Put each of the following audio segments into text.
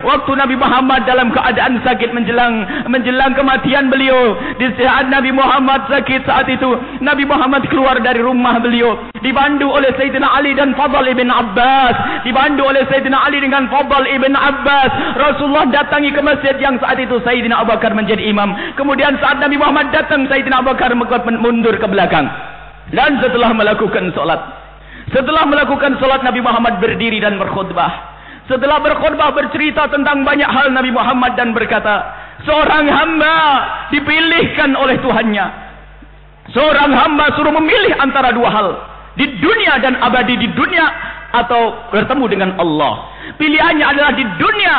Waktu Nabi Muhammad dalam keadaan sakit menjelang menjelang kematian beliau. Di saat Nabi Muhammad sakit saat itu. Nabi Muhammad keluar dari rumah beliau. Dibantu oleh Sayyidina Ali dan Fadl ibn Abbas. Dibantu oleh Sayyidina Ali dengan Fadl ibn Abbas. Rasulullah datangi ke masjid yang saat itu Sayyidina Abu Bakar menjadi imam. Kemudian saat Nabi Muhammad datang Sayyidina Abu Bakar mundur ke belakang. Dan setelah melakukan solat. Setelah melakukan solat Nabi Muhammad berdiri dan berkhutbah. Setelah berkhutbah bercerita tentang banyak hal Nabi Muhammad dan berkata, seorang hamba dipilihkan oleh Tuhannya. Seorang hamba suruh memilih antara dua hal. Di dunia dan abadi di dunia atau bertemu dengan Allah. Pilihannya adalah di dunia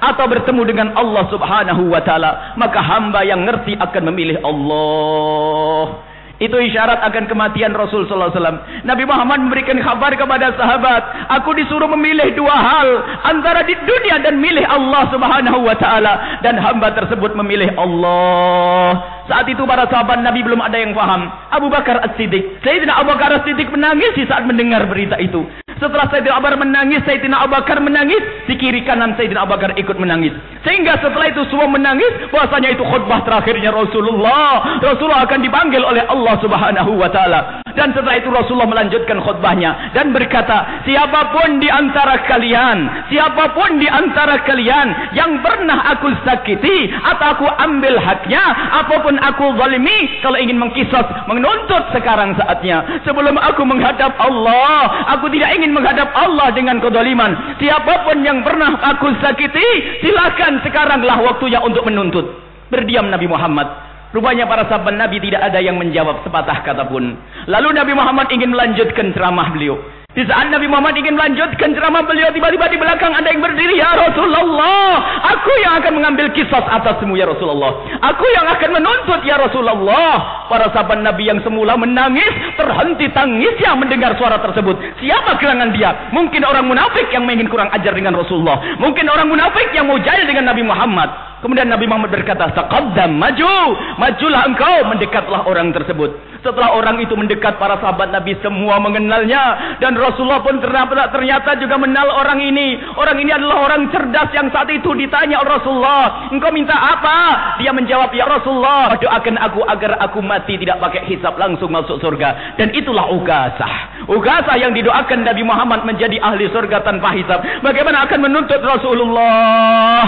atau bertemu dengan Allah subhanahu wa ta'ala. Maka hamba yang ngerti akan memilih Allah. Itu isyarat akan kematian Rasul sallallahu alaihi wasallam. Nabi Muhammad memberikan kabar kepada sahabat, aku disuruh memilih dua hal antara di dunia dan milih Allah Subhanahu wa taala dan hamba tersebut memilih Allah. Saat itu para sahabat Nabi belum ada yang faham. Abu Bakar As-Siddiq, Sayyidina Abu Bakar As-Siddiq menangis saat mendengar berita itu. Setelah Sayyidina Abu Bakar menangis, Sayyidina Abu Bakar menangis, di kiri kanan Sayyidina Abu Bakar ikut menangis. Sehingga setelah itu semua menangis, bahasanya itu khutbah terakhirnya Rasulullah. Rasulullah akan dipanggil oleh Allah Subhanahu wa taala. Dan setelah itu Rasulullah melanjutkan khutbahnya dan berkata, siapapun di antara kalian, siapapun di antara kalian yang pernah aku sakiti atau aku ambil haknya, apapun aku zalimi, kalau ingin mengkisas, menuntut sekarang saatnya. Sebelum aku menghadap Allah, aku tidak ingin menghadap Allah dengan kezaliman. Siapapun yang pernah aku sakiti, silakan sekaranglah waktunya untuk menuntut. Berdiam Nabi Muhammad Rupanya para sahabat Nabi tidak ada yang menjawab sepatah kata pun. Lalu Nabi Muhammad ingin melanjutkan ceramah beliau. Di saat Nabi Muhammad ingin melanjutkan ceramah beliau, tiba-tiba di belakang ada yang berdiri, Ya Rasulullah, aku yang akan mengambil kisah atasmu, Ya Rasulullah. Aku yang akan menuntut, Ya Rasulullah. Para sahabat Nabi yang semula menangis, terhenti tangisnya mendengar suara tersebut. Siapa gerangan dia? Mungkin orang munafik yang ingin kurang ajar dengan Rasulullah. Mungkin orang munafik yang mau jahil dengan Nabi Muhammad. Kemudian Nabi Muhammad berkata, "Taqaddam, maju, majulah engkau." Mendekatlah orang tersebut. Setelah orang itu mendekat, para sahabat Nabi semua mengenalnya dan Rasulullah pun ternyata, ternyata juga mengenal orang ini. Orang ini adalah orang cerdas yang saat itu ditanya oleh Rasulullah, "Engkau minta apa?" Dia menjawab, "Ya Rasulullah, doakan aku agar aku mati tidak pakai hisab langsung masuk surga." Dan itulah Ugasah. Ugasah yang didoakan Nabi Muhammad menjadi ahli surga tanpa hisab. Bagaimana akan menuntut Rasulullah?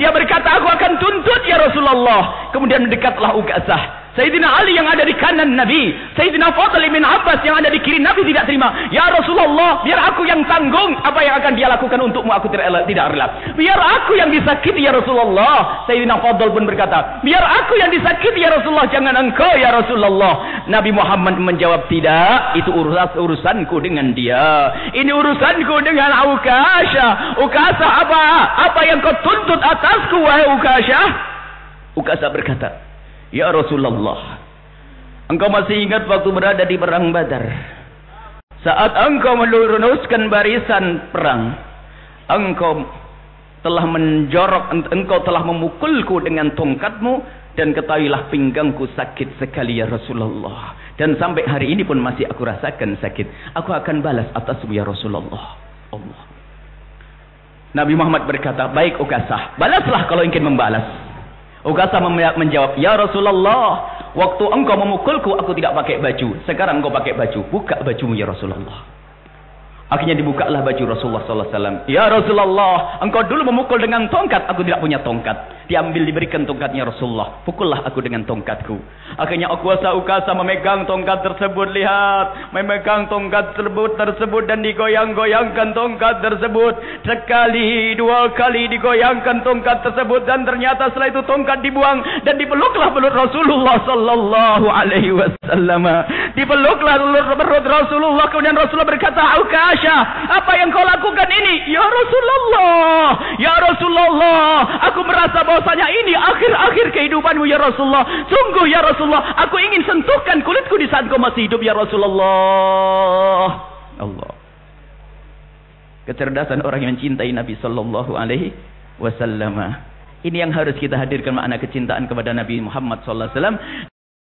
Dia berkata, aku akan tuntut ya Rasulullah. Kemudian mendekatlah Uqasah. Sayyidina Ali yang ada di kanan Nabi. Sayyidina Fadl bin Abbas yang ada di kiri Nabi tidak terima. Ya Rasulullah, biar aku yang tanggung apa yang akan dia lakukan untukmu. Aku tidak. Tidak rela. Biar aku yang disakiti ya Rasulullah. Sayyidina Fadl pun berkata, biar aku yang disakiti ya Rasulullah. Jangan engkau ya Rasulullah. Nabi Muhammad menjawab, tidak. Itu urusan urusanku dengan dia. Ini urusanku dengan Ukasha. Ukasha apa? Apa yang kau tuntut atasku wahai Ukasha? Ukasha berkata, Ya Rasulullah Engkau masih ingat waktu berada di perang badar? Saat engkau meluruskan barisan perang Engkau telah menjorok Engkau telah memukulku dengan tongkatmu Dan ketahuilah pinggangku sakit sekali ya Rasulullah. Dan sampai hari ini pun masih aku rasakan sakit. Aku akan balas atasmu ya Rasulullah. Allah. Nabi Muhammad berkata Baik Ukasah Balaslah kalau ingin membalas Ukasa menjawab, Ya Rasulullah, waktu engkau memukulku, aku tidak pakai baju. Sekarang engkau pakai baju. Buka bajumu ya Rasulullah. Akhirnya dibukalah baju Rasulullah sallallahu alaihi wasallam. Ya Rasulullah, engkau dulu memukul dengan tongkat, aku tidak punya tongkat. Diambil diberikan tongkatnya Rasulullah. Pukullah aku dengan tongkatku. Akhirnya Uqasa Uqasa memegang tongkat tersebut, lihat, memegang tongkat tersebut tersebut dan digoyang-goyangkan tongkat tersebut. Sekali, dua kali digoyangkan tongkat tersebut dan ternyata setelah itu tongkat dibuang dan dipeluklah perut Rasulullah sallallahu alaihi wasallam. Dipeluklah perut Rasulullah kemudian Rasulullah berkata, "Uqasa Aisyah, apa yang kau lakukan ini? Ya Rasulullah, ya Rasulullah, aku merasa bahwasanya ini akhir-akhir kehidupanmu ya Rasulullah. Sungguh ya Rasulullah, aku ingin sentuhkan kulitku di saat kau masih hidup ya Rasulullah. Allah. Kecerdasan orang yang mencintai Nabi sallallahu alaihi wasallam. Ini yang harus kita hadirkan makna kecintaan kepada Nabi Muhammad sallallahu alaihi wasallam